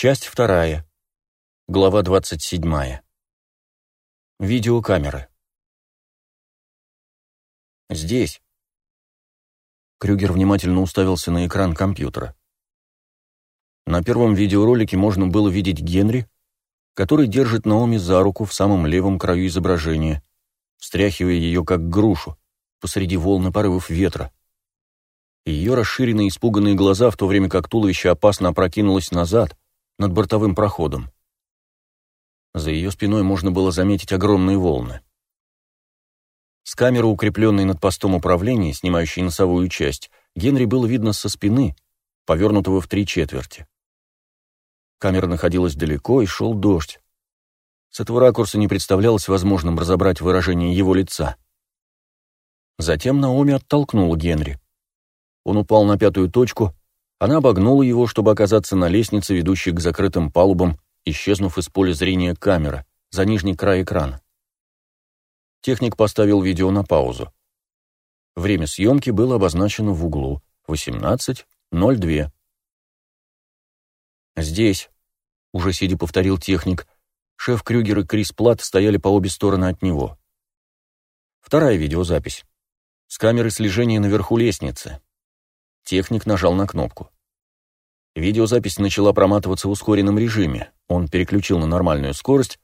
Часть вторая. Глава 27. Видеокамеры. Здесь. Крюгер внимательно уставился на экран компьютера. На первом видеоролике можно было видеть Генри, который держит Наоми за руку в самом левом краю изображения, встряхивая ее как грушу посреди волны порывов ветра. Ее расширенные испуганные глаза, в то время как туловище опасно опрокинулось назад, над бортовым проходом. За ее спиной можно было заметить огромные волны. С камеры, укрепленной над постом управления, снимающей носовую часть, Генри было видно со спины, повернутого в три четверти. Камера находилась далеко, и шел дождь. С этого ракурса не представлялось возможным разобрать выражение его лица. Затем Наоми оттолкнула Генри. Он упал на пятую точку, она обогнула его, чтобы оказаться на лестнице, ведущей к закрытым палубам, исчезнув из поля зрения камеры, за нижний край экрана. Техник поставил видео на паузу. Время съемки было обозначено в углу 18.02. «Здесь», — уже сидя повторил техник, шеф Крюгер и Крис Плат стояли по обе стороны от него. Вторая видеозапись. С камеры слежения наверху лестницы. Техник нажал на кнопку. Видеозапись начала проматываться в ускоренном режиме. Он переключил на нормальную скорость,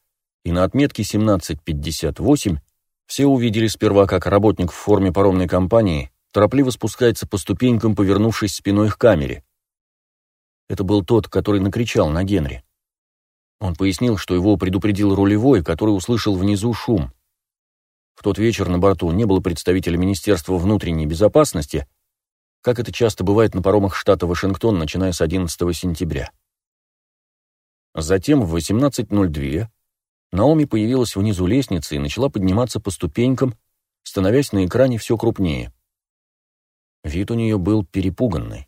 и на отметке 17.58 все увидели сперва, как работник в форме паромной компании торопливо спускается по ступенькам, повернувшись спиной к камере. Это был тот, который накричал на Генри. Он пояснил, что его предупредил рулевой, который услышал внизу шум. В тот вечер на борту не было представителя Министерства внутренней безопасности, как это часто бывает на паромах штата Вашингтон, начиная с 11 сентября. Затем в 18.02 Наоми появилась внизу лестницы и начала подниматься по ступенькам, становясь на экране все крупнее. Вид у нее был перепуганный.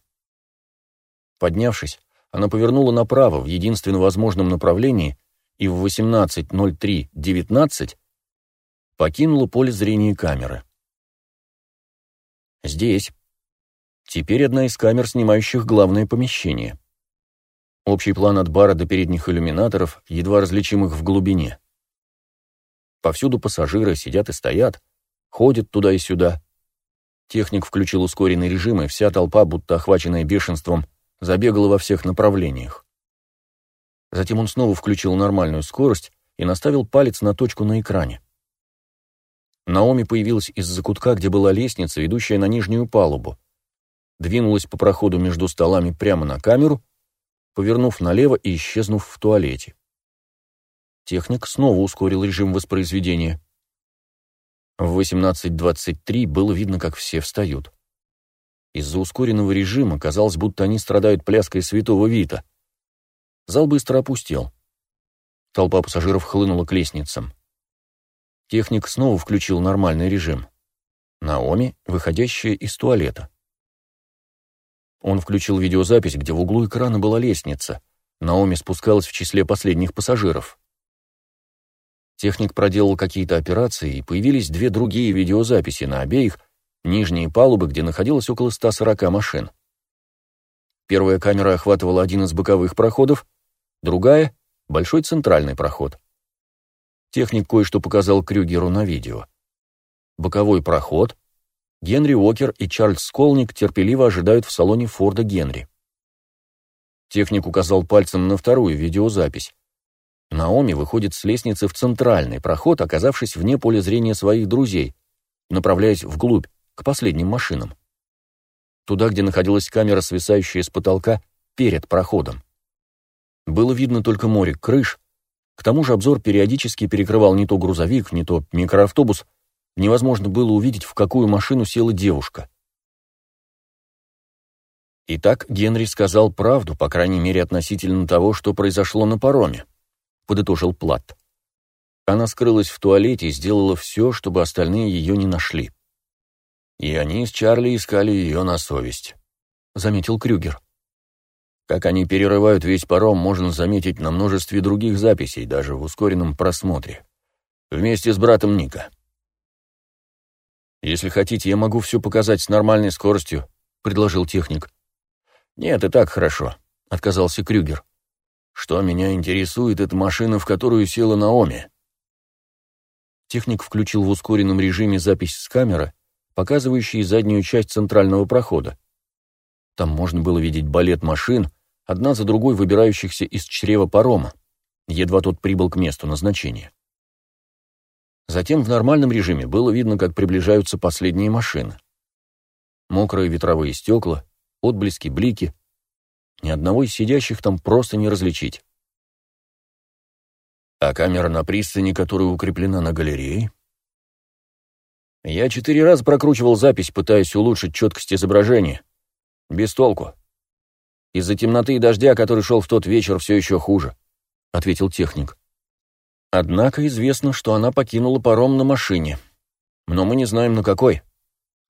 Поднявшись, она повернула направо в единственно возможном направлении и в 18.03.19 покинула поле зрения камеры. Здесь, Теперь одна из камер, снимающих главное помещение. Общий план от бара до передних иллюминаторов, едва различимых в глубине. Повсюду пассажиры сидят и стоят, ходят туда и сюда. Техник включил ускоренный режим, и вся толпа, будто охваченная бешенством, забегала во всех направлениях. Затем он снова включил нормальную скорость и наставил палец на точку на экране. Наоми появилась из закутка, где была лестница, ведущая на нижнюю палубу двинулась по проходу между столами прямо на камеру, повернув налево и исчезнув в туалете. Техник снова ускорил режим воспроизведения. В 18.23 было видно, как все встают. Из-за ускоренного режима казалось, будто они страдают пляской святого Вита. Зал быстро опустел. Толпа пассажиров хлынула к лестницам. Техник снова включил нормальный режим. Наоми, выходящая из туалета. Он включил видеозапись, где в углу экрана была лестница. Наоми спускалась в числе последних пассажиров. Техник проделал какие-то операции, и появились две другие видеозаписи на обеих, нижние палубы, где находилось около 140 машин. Первая камера охватывала один из боковых проходов, другая — большой центральный проход. Техник кое-что показал Крюгеру на видео. Боковой проход Генри Уокер и Чарльз Сколник терпеливо ожидают в салоне Форда Генри. Техник указал пальцем на вторую видеозапись. Наоми выходит с лестницы в центральный проход, оказавшись вне поля зрения своих друзей, направляясь вглубь, к последним машинам. Туда, где находилась камера, свисающая с потолка, перед проходом. Было видно только море крыш, к тому же обзор периодически перекрывал не то грузовик, не то микроавтобус, невозможно было увидеть, в какую машину села девушка. Итак, Генри сказал правду, по крайней мере, относительно того, что произошло на пароме, подытожил Плат. Она скрылась в туалете и сделала все, чтобы остальные ее не нашли. И они с Чарли искали ее на совесть, заметил Крюгер. Как они перерывают весь паром, можно заметить на множестве других записей, даже в ускоренном просмотре. Вместе с братом Ника. «Если хотите, я могу все показать с нормальной скоростью», — предложил техник. «Нет, и так хорошо», — отказался Крюгер. Что меня интересует, это машина, в которую села Наоми. Техник включил в ускоренном режиме запись с камеры, показывающей заднюю часть центрального прохода. Там можно было видеть балет машин, одна за другой выбирающихся из чрева парома, едва тот прибыл к месту назначения. Затем в нормальном режиме было видно, как приближаются последние машины. Мокрые ветровые стекла, отблески, блики. Ни одного из сидящих там просто не различить. А камера на пристани, которая укреплена на галерее? Я четыре раза прокручивал запись, пытаясь улучшить четкость изображения. Без толку. Из-за темноты и дождя, который шел в тот вечер, все еще хуже, — ответил техник. Однако известно, что она покинула паром на машине. Но мы не знаем, на какой.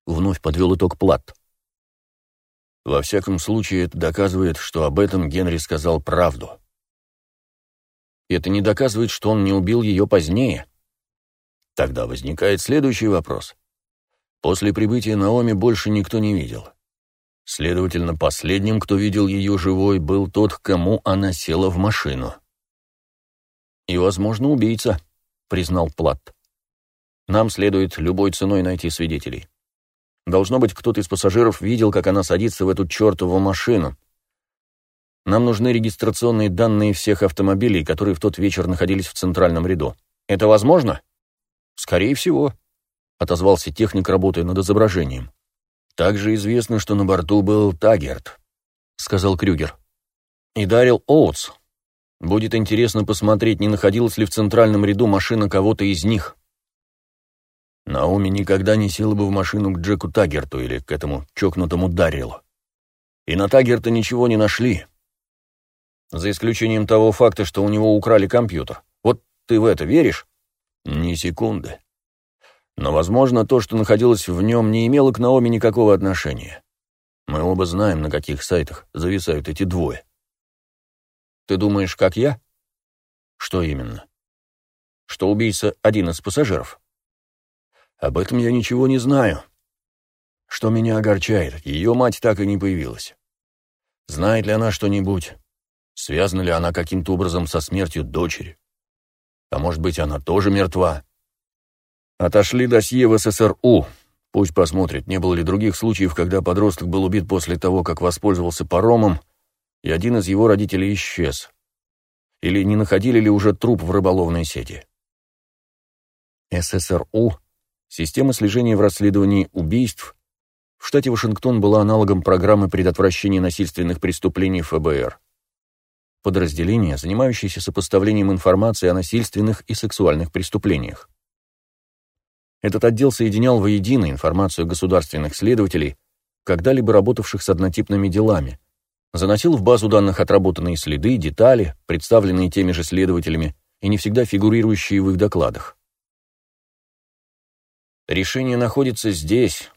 Вновь подвел итог Плат. Во всяком случае, это доказывает, что об этом Генри сказал правду. Это не доказывает, что он не убил ее позднее. Тогда возникает следующий вопрос. После прибытия Наоми больше никто не видел. Следовательно, последним, кто видел ее живой, был тот, к кому она села в машину. «И, возможно, убийца», — признал Плат. «Нам следует любой ценой найти свидетелей». Должно быть, кто-то из пассажиров видел, как она садится в эту чертову машину. Нам нужны регистрационные данные всех автомобилей, которые в тот вечер находились в центральном ряду. Это возможно? Скорее всего, отозвался техник, работая над изображением. Также известно, что на борту был Тагерт, сказал Крюгер. И Дарил Оутс. Будет интересно посмотреть, не находилась ли в центральном ряду машина кого-то из них. Науми никогда не села бы в машину к Джеку Таггерту или к этому чокнутому Даррилу. И на Таггерта ничего не нашли. За исключением того факта, что у него украли компьютер. Вот ты в это веришь? Ни секунды. Но, возможно, то, что находилось в нем, не имело к Наоми никакого отношения. Мы оба знаем, на каких сайтах зависают эти двое. Ты думаешь, как я? Что именно? Что убийца один из пассажиров. Об этом я ничего не знаю. Что меня огорчает, ее мать так и не появилась. Знает ли она что-нибудь? Связана ли она каким-то образом со смертью дочери? А может быть, она тоже мертва? Отошли досье в СССРУ. Пусть посмотрит, не было ли других случаев, когда подросток был убит после того, как воспользовался паромом, и один из его родителей исчез. Или не находили ли уже труп в рыболовной сети? СССРУ Система слежения в расследовании убийств в штате Вашингтон была аналогом программы предотвращения насильственных преступлений ФБР. Подразделение, занимающееся сопоставлением информации о насильственных и сексуальных преступлениях. Этот отдел соединял воедино информацию государственных следователей, когда-либо работавших с однотипными делами, заносил в базу данных отработанные следы, детали, представленные теми же следователями и не всегда фигурирующие в их докладах. «Решение находится здесь,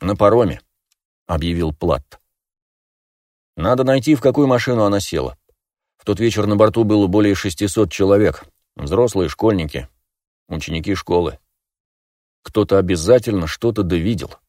на пароме», — объявил Платт. «Надо найти, в какую машину она села. В тот вечер на борту было более 600 человек, взрослые школьники, ученики школы. Кто-то обязательно что-то довидел».